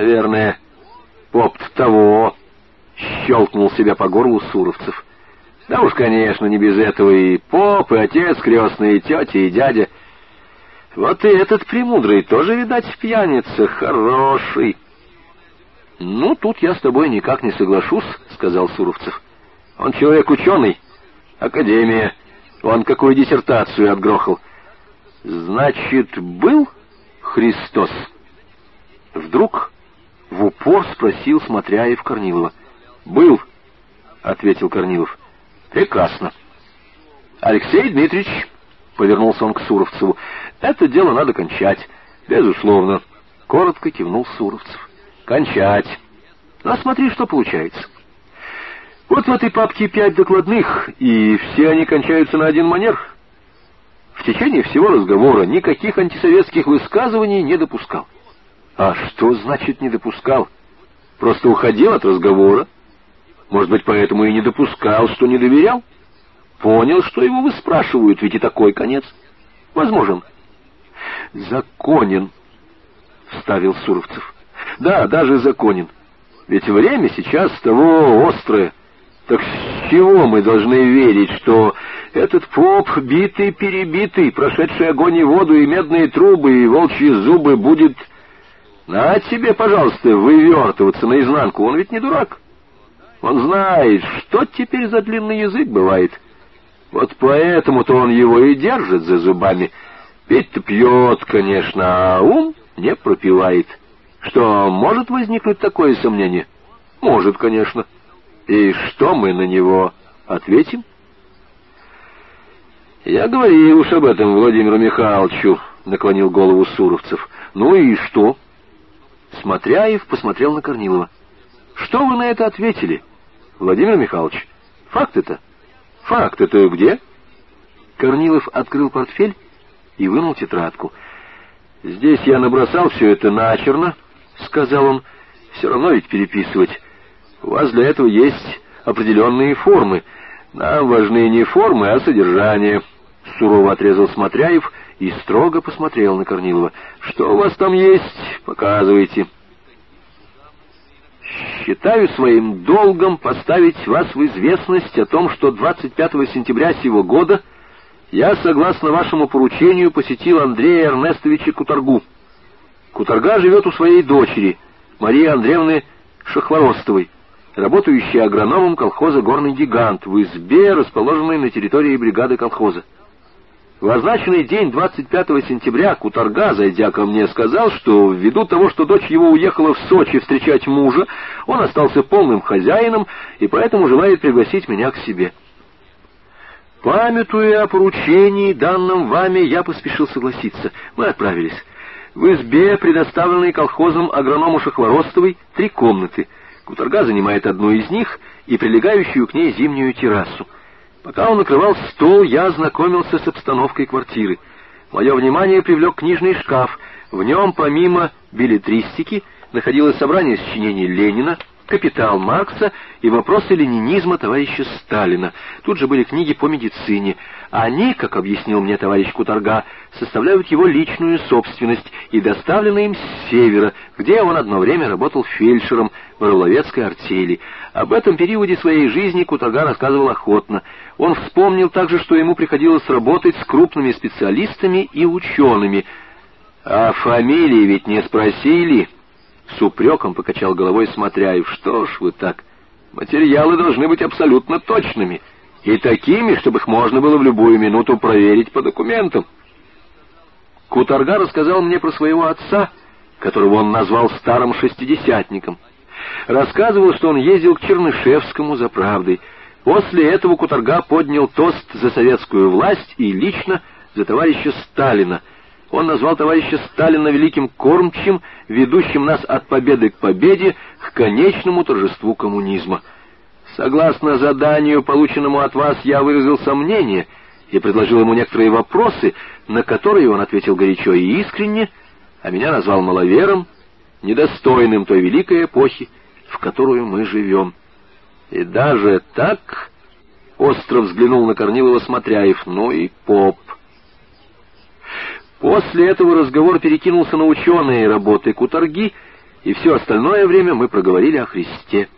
Наверное, поп того щелкнул себя по горлу Суровцев. Да уж, конечно, не без этого и поп, и отец крестный, и тетя, и дядя. Вот и этот премудрый тоже, видать, пьяница, хороший. «Ну, тут я с тобой никак не соглашусь», — сказал Суровцев. «Он человек ученый, академия, он какую диссертацию отгрохал». «Значит, был Христос?» Вдруг в упор спросил Смотряев Корнилова. «Был», — ответил Корнилов. «Прекрасно». «Алексей Дмитриевич», — повернулся он к Суровцеву, — «это дело надо кончать». «Безусловно», — коротко кивнул Суровцев. «Кончать. А смотри, что получается». Вот в этой папке пять докладных, и все они кончаются на один манер. В течение всего разговора никаких антисоветских высказываний не допускал. А что значит не допускал? Просто уходил от разговора. Может быть, поэтому и не допускал, что не доверял? Понял, что его выспрашивают, ведь и такой конец. Возможен. Законен, вставил Суровцев. Да, даже законен. Ведь время сейчас того острое. Так с чего мы должны верить, что этот поп, битый-перебитый, прошедший огонь и воду, и медные трубы, и волчьи зубы, будет на тебе, пожалуйста, вывертываться наизнанку, он ведь не дурак. Он знает, что теперь за длинный язык бывает. Вот поэтому-то он его и держит за зубами. Пить-то пьет, конечно, а ум не пропивает. Что, может возникнуть такое сомнение? Может, конечно. И что мы на него ответим? Я говорил уж об этом Владимиру Михайловичу, наклонил голову Суровцев. Ну и что? Смотряев посмотрел на Корнилова. «Что вы на это ответили, Владимир Михайлович? Факт это?» «Факт это где?» Корнилов открыл портфель и вынул тетрадку. «Здесь я набросал все это начерно», — сказал он. «Все равно ведь переписывать. У вас для этого есть определенные формы. Нам важны не формы, а содержание». Сурово отрезал Смотряев и строго посмотрел на Корнилова. «Что у вас там есть? Показывайте». «Считаю своим долгом поставить вас в известность о том, что 25 сентября сего года я, согласно вашему поручению, посетил Андрея Эрнестовича Куторгу. Куторга живет у своей дочери, Марии Андреевны Шахворостовой, работающей агрономом колхоза «Горный гигант» в избе, расположенной на территории бригады колхоза. В означенный день, 25 сентября, Куторга, зайдя ко мне, сказал, что ввиду того, что дочь его уехала в Сочи встречать мужа, он остался полным хозяином и поэтому желает пригласить меня к себе. Памятуя о поручении, данном вами, я поспешил согласиться. Мы отправились. В избе, предоставленной колхозом агроному Шахворостовой, три комнаты. Куторга занимает одну из них и прилегающую к ней зимнюю террасу. Пока он накрывал стол, я ознакомился с обстановкой квартиры. Мое внимание привлек книжный шкаф. В нем, помимо билетристики, находилось собрание сочинений Ленина, «Капитал Маркса» и «Вопросы ленинизма товарища Сталина». Тут же были книги по медицине. Они, как объяснил мне товарищ Куторга, составляют его личную собственность и доставлены им с севера, где он одно время работал фельдшером в Орловецкой артели. Об этом периоде своей жизни Куторга рассказывал охотно. Он вспомнил также, что ему приходилось работать с крупными специалистами и учеными. «А фамилии ведь не спросили?» С упреком покачал головой Смотряев. «Что ж вы так? Материалы должны быть абсолютно точными и такими, чтобы их можно было в любую минуту проверить по документам». Куторга рассказал мне про своего отца, которого он назвал старым шестидесятником. Рассказывал, что он ездил к Чернышевскому за правдой. После этого Куторга поднял тост за советскую власть и лично за товарища Сталина — он назвал товарища Сталина великим кормчим, ведущим нас от победы к победе, к конечному торжеству коммунизма. Согласно заданию, полученному от вас, я выразил сомнение и предложил ему некоторые вопросы, на которые он ответил горячо и искренне, а меня назвал маловером, недостойным той великой эпохи, в которую мы живем. И даже так... Остро взглянул на Корнилова Смотряев, ну и поп. После этого разговор перекинулся на ученые работы Куторги, и все остальное время мы проговорили о Христе.